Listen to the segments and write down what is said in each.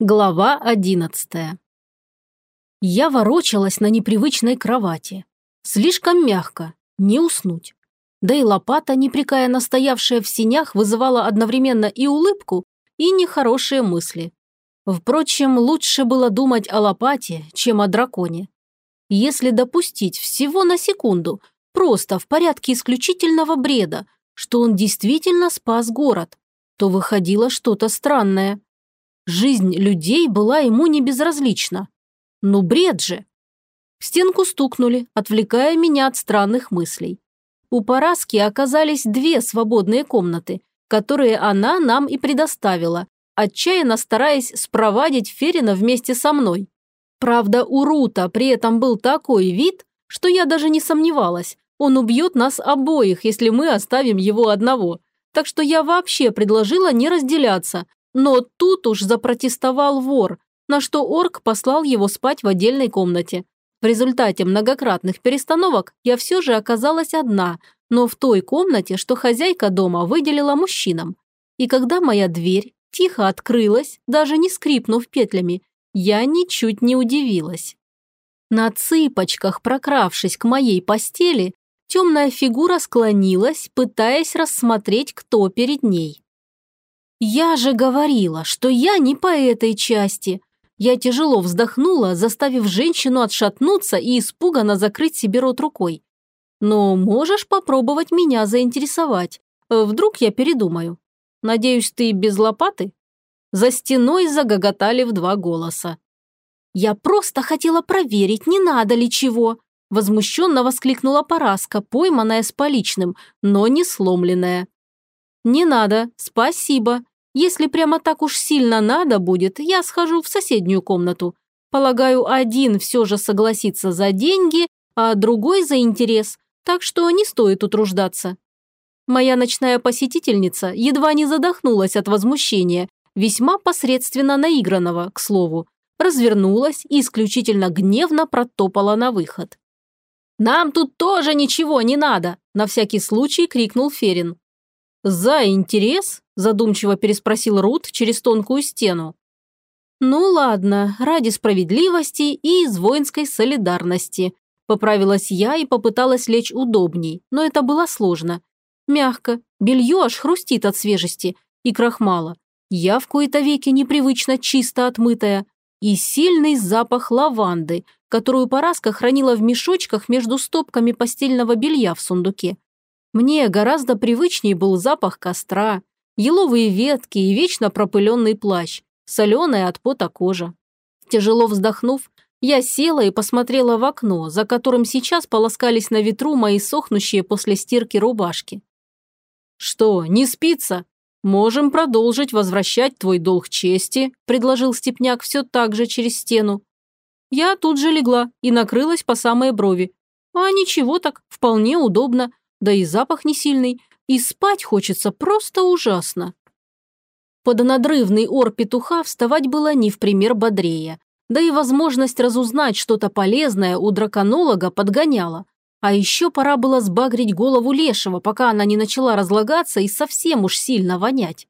Глава одиннадцатая. Я ворочалась на непривычной кровати. Слишком мягко, не уснуть. Да и лопата, непрекая настоявшая в синях, вызывала одновременно и улыбку, и нехорошие мысли. Впрочем, лучше было думать о лопате, чем о драконе. Если допустить всего на секунду, просто в порядке исключительного бреда, что он действительно спас город, то выходило что-то странное – Жизнь людей была ему не безразлична. Ну, бред же! В стенку стукнули, отвлекая меня от странных мыслей. У Параски оказались две свободные комнаты, которые она нам и предоставила, отчаянно стараясь спровадить Ферина вместе со мной. Правда, у Рута при этом был такой вид, что я даже не сомневалась, он убьет нас обоих, если мы оставим его одного. Так что я вообще предложила не разделяться, но тут уж запротестовал вор, на что орк послал его спать в отдельной комнате. В результате многократных перестановок я все же оказалась одна, но в той комнате, что хозяйка дома выделила мужчинам. И когда моя дверь тихо открылась, даже не скрипнув петлями, я ничуть не удивилась. На цыпочках, прокравшись к моей постели, темная фигура склонилась, пытаясь рассмотреть, кто перед ней. «Я же говорила, что я не по этой части!» Я тяжело вздохнула, заставив женщину отшатнуться и испуганно закрыть себе рот рукой. «Но можешь попробовать меня заинтересовать. Вдруг я передумаю. Надеюсь, ты без лопаты?» За стеной загоготали в два голоса. «Я просто хотела проверить, не надо ли чего!» Возмущенно воскликнула Параска, пойманная с поличным, но не сломленная. «Не надо, спасибо. Если прямо так уж сильно надо будет, я схожу в соседнюю комнату. Полагаю, один все же согласится за деньги, а другой за интерес, так что не стоит утруждаться». Моя ночная посетительница едва не задохнулась от возмущения, весьма посредственно наигранного, к слову, развернулась и исключительно гневно протопала на выход. «Нам тут тоже ничего не надо!» – на всякий случай крикнул Ферин. «За интерес?» – задумчиво переспросил Рут через тонкую стену. «Ну ладно, ради справедливости и из воинской солидарности», – поправилась я и попыталась лечь удобней, но это было сложно. Мягко, белье аж хрустит от свежести и крахмала. Я в кои-то веки непривычно чисто отмытая. И сильный запах лаванды, которую Параска хранила в мешочках между стопками постельного белья в сундуке. Мне гораздо привычнее был запах костра, еловые ветки и вечно пропыленный плащ, соленая от пота кожа. Тяжело вздохнув, я села и посмотрела в окно, за которым сейчас полоскались на ветру мои сохнущие после стирки рубашки. «Что, не спится? Можем продолжить возвращать твой долг чести», предложил Степняк все так же через стену. Я тут же легла и накрылась по самые брови. А ничего так, вполне удобно да и запах не сильный, и спать хочется просто ужасно. Под надрывный ор петуха вставать было не в пример бодрее, да и возможность разузнать что-то полезное у драконолога подгоняла. А еще пора было сбагрить голову лешего, пока она не начала разлагаться и совсем уж сильно вонять.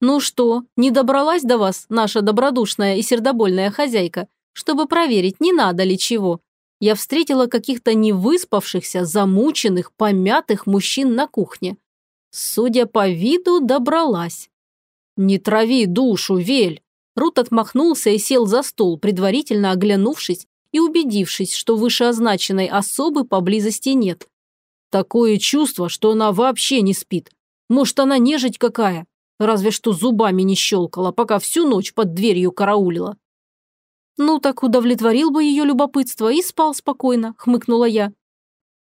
«Ну что, не добралась до вас, наша добродушная и сердобольная хозяйка, чтобы проверить, не надо ли чего?» Я встретила каких-то невыспавшихся, замученных, помятых мужчин на кухне. Судя по виду, добралась. «Не трави душу, Вель!» Рут отмахнулся и сел за стол, предварительно оглянувшись и убедившись, что вышеозначенной особы поблизости нет. Такое чувство, что она вообще не спит. Может, она нежить какая? Разве что зубами не щелкала, пока всю ночь под дверью караулила. «Ну так удовлетворил бы ее любопытство и спал спокойно», – хмыкнула я.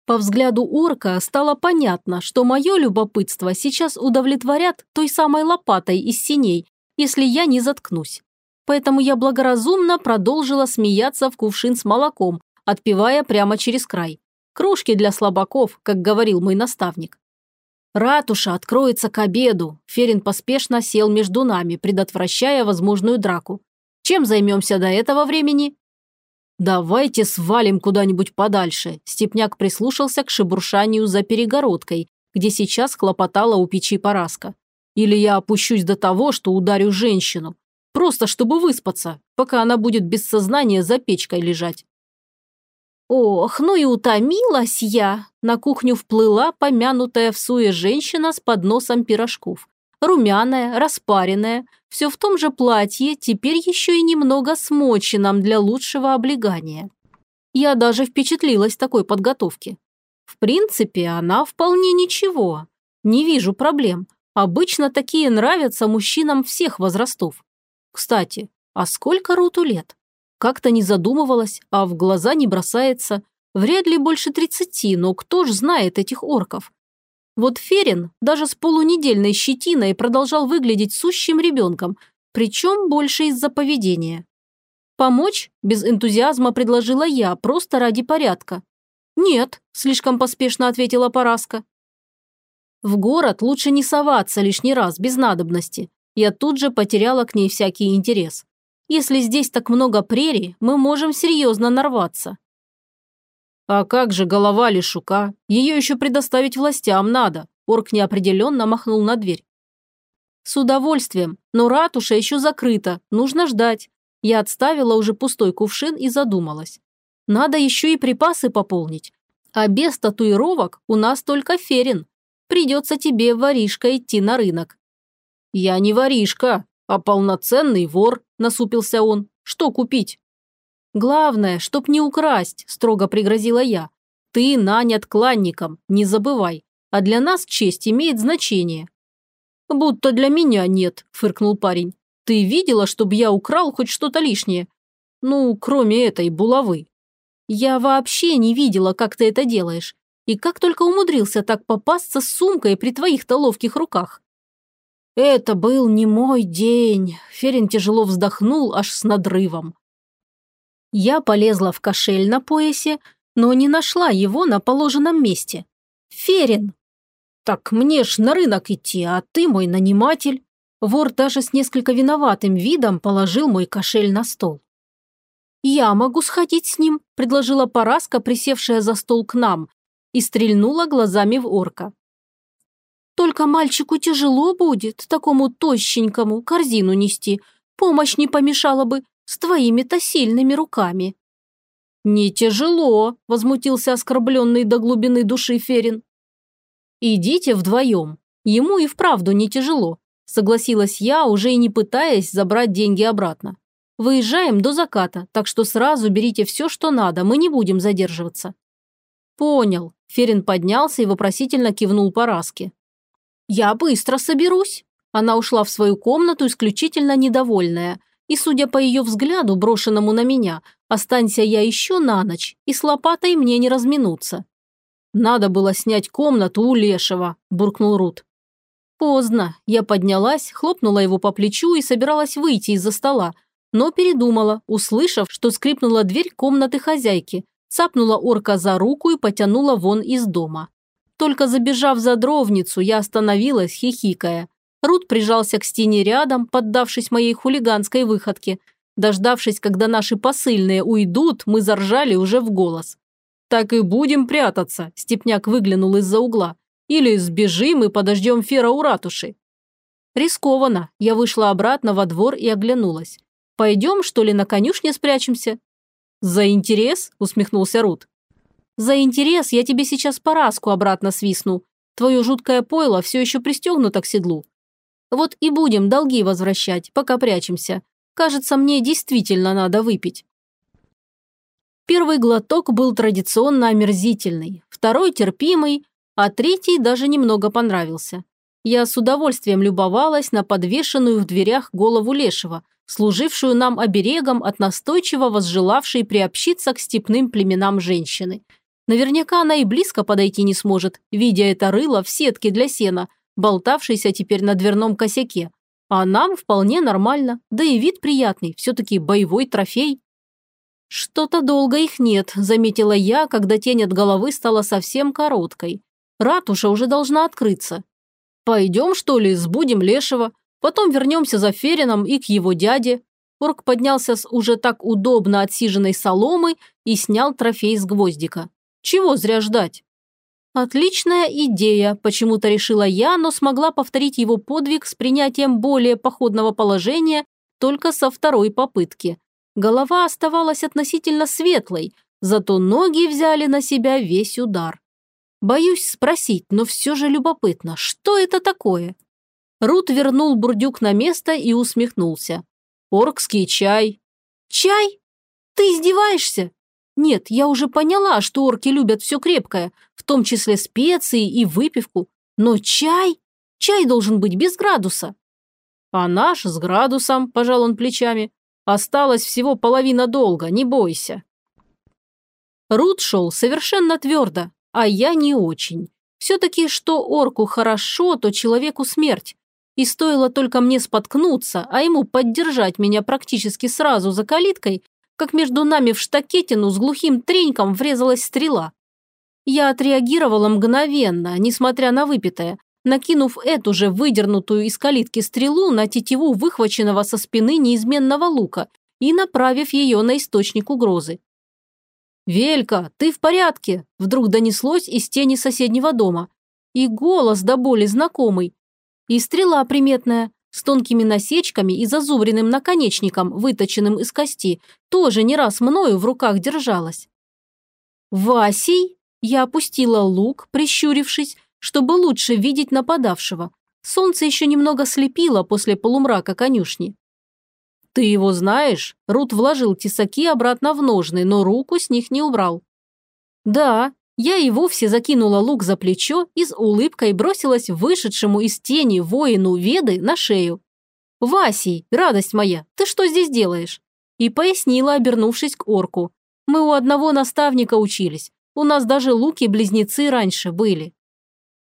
По взгляду орка стало понятно, что мое любопытство сейчас удовлетворят той самой лопатой из синей, если я не заткнусь. Поэтому я благоразумно продолжила смеяться в кувшин с молоком, отпивая прямо через край. Кружки для слабаков, как говорил мой наставник. Ратуша откроется к обеду. Ферин поспешно сел между нами, предотвращая возможную драку. Чем займемся до этого времени?» «Давайте свалим куда-нибудь подальше», – Степняк прислушался к шебуршанию за перегородкой, где сейчас хлопотала у печи Параска. «Или я опущусь до того, что ударю женщину. Просто чтобы выспаться, пока она будет без сознания за печкой лежать. Ох, ну и утомилась я. На кухню вплыла помянутая в суе женщина с подносом пирожков. Румяная, распаренная, все в том же платье, теперь еще и немного смоченном для лучшего облегания. Я даже впечатлилась такой подготовки. В принципе, она вполне ничего. Не вижу проблем. Обычно такие нравятся мужчинам всех возрастов. Кстати, а сколько Руту лет? Как-то не задумывалась, а в глаза не бросается. Вряд ли больше тридцати, но кто ж знает этих орков? Вот Ферин даже с полунедельной щетиной продолжал выглядеть сущим ребенком, причем больше из-за поведения. Помочь без энтузиазма предложила я, просто ради порядка. «Нет», – слишком поспешно ответила Параска. В город лучше не соваться лишний раз, без надобности. Я тут же потеряла к ней всякий интерес. Если здесь так много прерий, мы можем серьезно нарваться. А как же голова Лешука? Ее еще предоставить властям надо. Орк неопределенно махнул на дверь. С удовольствием, но ратуша еще закрыта, нужно ждать. Я отставила уже пустой кувшин и задумалась. Надо еще и припасы пополнить. А без татуировок у нас только ферин. Придется тебе, воришка, идти на рынок. Я не воришка, а полноценный вор, насупился он. Что купить? Главное, чтоб не украсть, строго пригрозила я. Ты нанят кланником, не забывай. А для нас честь имеет значение. Будто для меня нет, фыркнул парень. Ты видела, чтобы я украл хоть что-то лишнее? Ну, кроме этой булавы. Я вообще не видела, как ты это делаешь. И как только умудрился так попасться с сумкой при твоих-то ловких руках. Это был не мой день. Ферин тяжело вздохнул аж с надрывом. Я полезла в кошель на поясе, но не нашла его на положенном месте. Ферин! Так мне ж на рынок идти, а ты мой наниматель. Вор даже с несколько виноватым видом положил мой кошель на стол. «Я могу сходить с ним», – предложила Параска, присевшая за стол к нам, и стрельнула глазами в орка. «Только мальчику тяжело будет, такому тощенькому, корзину нести. Помощь не помешала бы, с твоими-то сильными руками». «Не тяжело», – возмутился оскорбленный до глубины души Ферин. «Идите вдвоем. Ему и вправду не тяжело. Согласилась я, уже и не пытаясь забрать деньги обратно. Выезжаем до заката, так что сразу берите все, что надо, мы не будем задерживаться. Понял. Ферин поднялся и вопросительно кивнул по раске. Я быстро соберусь. Она ушла в свою комнату исключительно недовольная. И, судя по ее взгляду, брошенному на меня, останься я еще на ночь, и с лопатой мне не разминуться. «Надо было снять комнату у Лешего», – буркнул Рут. Поздно. Я поднялась, хлопнула его по плечу и собиралась выйти из-за стола, но передумала, услышав, что скрипнула дверь комнаты хозяйки, цапнула орка за руку и потянула вон из дома. Только забежав за дровницу, я остановилась, хихикая. Рут прижался к стене рядом, поддавшись моей хулиганской выходке. Дождавшись, когда наши посыльные уйдут, мы заржали уже в голос. «Так и будем прятаться», – Степняк выглянул из-за угла. Или сбежим и подождем Фера у ратуши. Рискованно. Я вышла обратно во двор и оглянулась. Пойдем, что ли, на конюшне спрячемся? За интерес? Усмехнулся Рут. За интерес я тебе сейчас пораску обратно свистну. Твое жуткое пойло все еще пристегнуто к седлу. Вот и будем долги возвращать, пока прячемся. Кажется, мне действительно надо выпить. Первый глоток был традиционно омерзительный, второй терпимый, а третий даже немного понравился. Я с удовольствием любовалась на подвешенную в дверях голову лешего, служившую нам оберегом от настойчиво возжелавшей приобщиться к степным племенам женщины. Наверняка она и близко подойти не сможет, видя это рыло в сетке для сена, болтавшейся теперь на дверном косяке. А нам вполне нормально, да и вид приятный, все-таки боевой трофей. «Что-то долго их нет», – заметила я, когда тень от головы стала совсем короткой. Ратуша уже должна открыться. Пойдем, что ли, сбудем Лешего, потом вернемся за Ферином и к его дяде. Орк поднялся с уже так удобно отсиженной соломы и снял трофей с гвоздика. Чего зря ждать? Отличная идея, почему-то решила я, но смогла повторить его подвиг с принятием более походного положения только со второй попытки. Голова оставалась относительно светлой, зато ноги взяли на себя весь удар. Боюсь спросить, но все же любопытно, что это такое? Рут вернул бурдюк на место и усмехнулся. «Оркский чай». «Чай? Ты издеваешься?» «Нет, я уже поняла, что орки любят все крепкое, в том числе специи и выпивку. Но чай? Чай должен быть без градуса». «А наш с градусом», – пожал он плечами. «Осталось всего половина долга, не бойся». Рут шел совершенно твердо, а я не очень. Все-таки, что орку хорошо, то человеку смерть. И стоило только мне споткнуться, а ему поддержать меня практически сразу за калиткой, как между нами в штакетину с глухим треньком врезалась стрела. Я отреагировала мгновенно, несмотря на выпитое, накинув эту же выдернутую из калитки стрелу на тетиву выхваченного со спины неизменного лука и направив ее на источник угрозы. «Велька, ты в порядке?» – вдруг донеслось из тени соседнего дома. И голос до боли знакомый. И стрела приметная, с тонкими насечками и зазубренным наконечником, выточенным из кости, тоже не раз мною в руках держалась. «Васей?» – я опустила лук, прищурившись, чтобы лучше видеть нападавшего. Солнце еще немного слепило после полумрака конюшни. «Ты его знаешь?» Рут вложил тесаки обратно в ножны, но руку с них не убрал. «Да, я и вовсе закинула лук за плечо и с улыбкой бросилась вышедшему из тени воину Веды на шею. «Васий, радость моя, ты что здесь делаешь?» И пояснила, обернувшись к орку. «Мы у одного наставника учились. У нас даже луки-близнецы раньше были».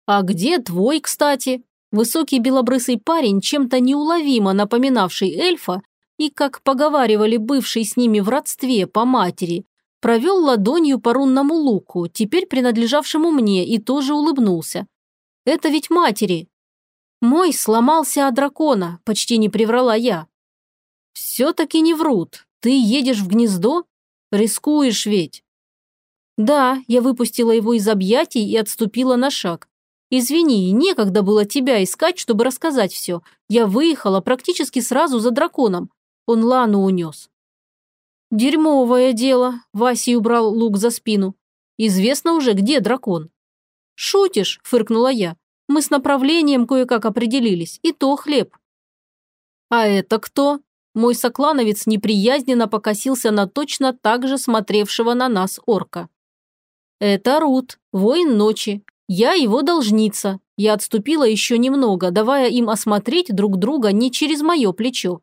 «А где твой, кстати?» Высокий белобрысый парень, чем-то неуловимо напоминавший эльфа, и, как поговаривали бывший с ними в родстве по матери, провел ладонью по рунному луку, теперь принадлежавшему мне, и тоже улыбнулся. «Это ведь матери!» «Мой сломался от дракона», – почти не приврала я. «Все-таки не врут. Ты едешь в гнездо? Рискуешь ведь». «Да», – я выпустила его из объятий и отступила на шаг. «Извини, некогда было тебя искать, чтобы рассказать все. Я выехала практически сразу за драконом. Он Лану унес. Дерьмовое дело. Васий убрал лук за спину. Известно уже, где дракон. Шутишь, фыркнула я. Мы с направлением кое-как определились, и то хлеб. А это кто? Мой соклановец неприязненно покосился на точно так же смотревшего на нас орка. Это Рут, воин ночи. Я его должница. Я отступила еще немного, давая им осмотреть друг друга не через мое плечо,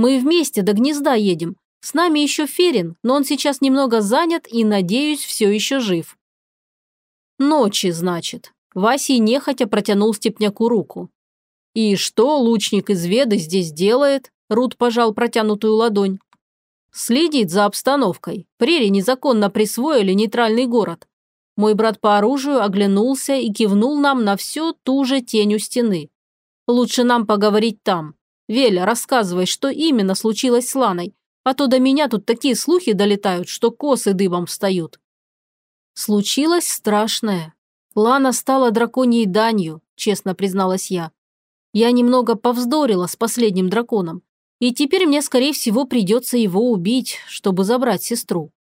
мы вместе до гнезда едем. С нами еще Ферин, но он сейчас немного занят и, надеюсь, все еще жив». «Ночи, значит». Васий нехотя протянул Степняку руку. «И что лучник из Веды здесь делает?» Рут пожал протянутую ладонь. «Следит за обстановкой. Прери незаконно присвоили нейтральный город. Мой брат по оружию оглянулся и кивнул нам на всю ту же тень у стены. Лучше нам поговорить там. Веля, рассказывай, что именно случилось с Ланой, а то до меня тут такие слухи долетают, что косы дыбом встают. Случилось страшное. Лана стала драконьей данью, честно призналась я. Я немного повздорила с последним драконом, и теперь мне, скорее всего, придется его убить, чтобы забрать сестру.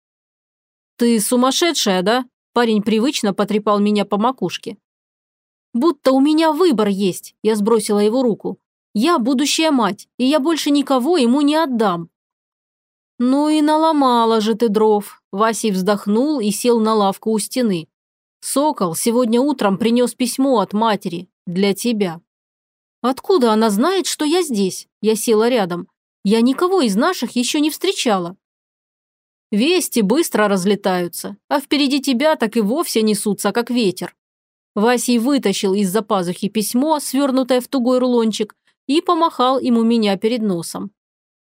«Ты сумасшедшая, да?» Парень привычно потрепал меня по макушке. «Будто у меня выбор есть», – я сбросила его руку. Я будущая мать, и я больше никого ему не отдам». «Ну и наломала же ты дров», – Васей вздохнул и сел на лавку у стены. «Сокол сегодня утром принес письмо от матери. Для тебя». «Откуда она знает, что я здесь?» Я села рядом. «Я никого из наших еще не встречала». «Вести быстро разлетаются, а впереди тебя так и вовсе несутся, как ветер». Васей вытащил из-за пазухи письмо, свернутое в тугой рулончик, и помахал ему меня перед носом.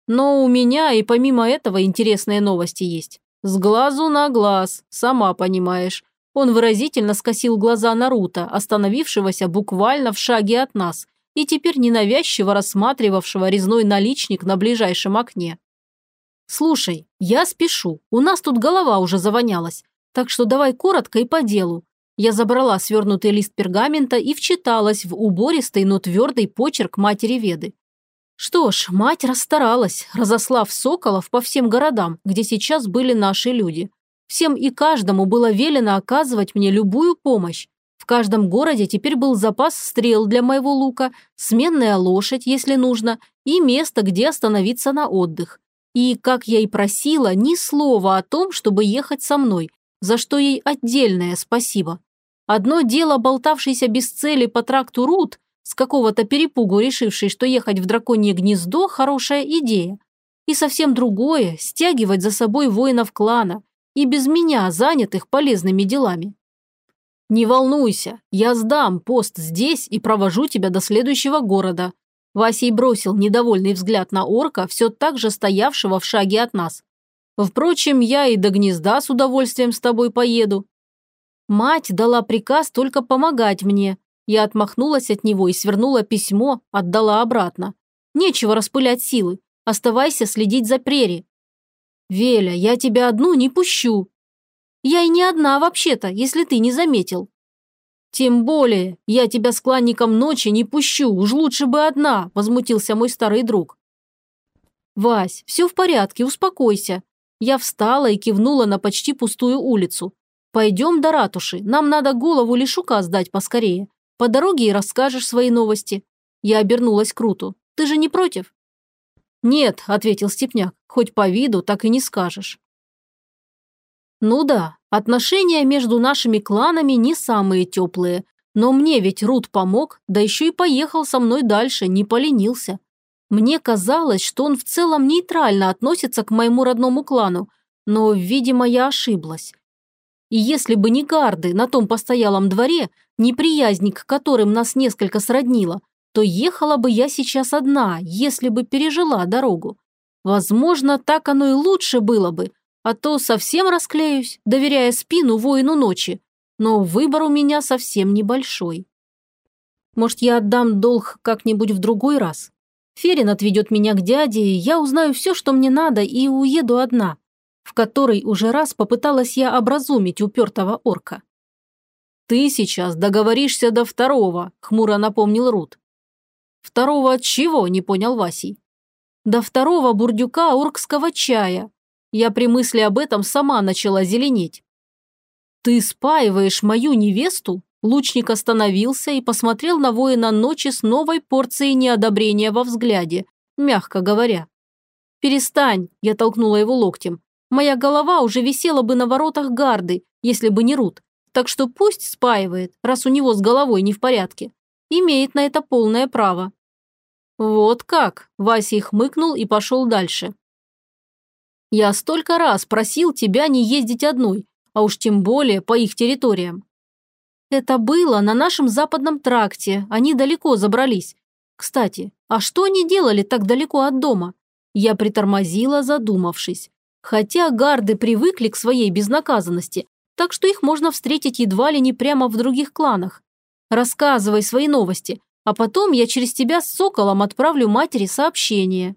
Но у меня и помимо этого интересные новости есть. С глазу на глаз, сама понимаешь. Он выразительно скосил глаза Наруто, остановившегося буквально в шаге от нас, и теперь ненавязчиво рассматривавшего резной наличник на ближайшем окне. «Слушай, я спешу, у нас тут голова уже завонялась, так что давай коротко и по делу. Я забрала свернутый лист пергамента и вчиталась в убористый, но твердый почерк матери Веды. Что ж, мать расстаралась, разослав соколов по всем городам, где сейчас были наши люди. Всем и каждому было велено оказывать мне любую помощь. В каждом городе теперь был запас стрел для моего лука, сменная лошадь, если нужно, и место, где остановиться на отдых. И, как я и просила, ни слова о том, чтобы ехать со мной, за что ей отдельное спасибо. Одно дело болтавшийся без цели по тракту Рут, с какого-то перепугу решивший, что ехать в драконье гнездо – хорошая идея. И совсем другое – стягивать за собой воинов клана, и без меня занятых полезными делами. «Не волнуйся, я сдам пост здесь и провожу тебя до следующего города». Васей бросил недовольный взгляд на орка, все так же стоявшего в шаге от нас. «Впрочем, я и до гнезда с удовольствием с тобой поеду». Мать дала приказ только помогать мне. Я отмахнулась от него и свернула письмо, отдала обратно. Нечего распылять силы. Оставайся следить за прери. Веля, я тебя одну не пущу. Я и не одна вообще-то, если ты не заметил. Тем более, я тебя с кланником ночи не пущу, уж лучше бы одна, возмутился мой старый друг. Вась, все в порядке, успокойся. Я встала и кивнула на почти пустую улицу. Пойдем до ратуши, нам надо голову Лешука сдать поскорее. По дороге и расскажешь свои новости. Я обернулась к Руту. Ты же не против? Нет, ответил Степняк, хоть по виду так и не скажешь. Ну да, отношения между нашими кланами не самые теплые, но мне ведь Рут помог, да еще и поехал со мной дальше, не поленился. Мне казалось, что он в целом нейтрально относится к моему родному клану, но, видимо, я ошиблась. И если бы не гарды на том постоялом дворе, неприязнь к которым нас несколько сроднила, то ехала бы я сейчас одна, если бы пережила дорогу. Возможно, так оно и лучше было бы, а то совсем расклеюсь, доверяя спину воину ночи. Но выбор у меня совсем небольшой. Может, я отдам долг как-нибудь в другой раз? Ферин отведет меня к дяде, я узнаю все, что мне надо, и уеду одна, в которой уже раз попыталась я образумить упертого орка. «Ты сейчас договоришься до второго», – хмуро напомнил Рут. «Второго от чего?» – не понял Васий. «До второго бурдюка оркского чая». Я при мысли об этом сама начала зеленеть. «Ты спаиваешь мою невесту?» Лучник остановился и посмотрел на воина ночи с новой порцией неодобрения во взгляде, мягко говоря. «Перестань!» – я толкнула его локтем. «Моя голова уже висела бы на воротах гарды, если бы не Рут. Так что пусть спаивает, раз у него с головой не в порядке. Имеет на это полное право». «Вот как!» – Вася хмыкнул и пошел дальше. «Я столько раз просил тебя не ездить одной, а уж тем более по их территориям. Это было на нашем западном тракте, они далеко забрались. Кстати, а что они делали так далеко от дома? Я притормозила, задумавшись. Хотя гарды привыкли к своей безнаказанности, так что их можно встретить едва ли не прямо в других кланах. Рассказывай свои новости, а потом я через тебя с Соколом отправлю матери сообщение.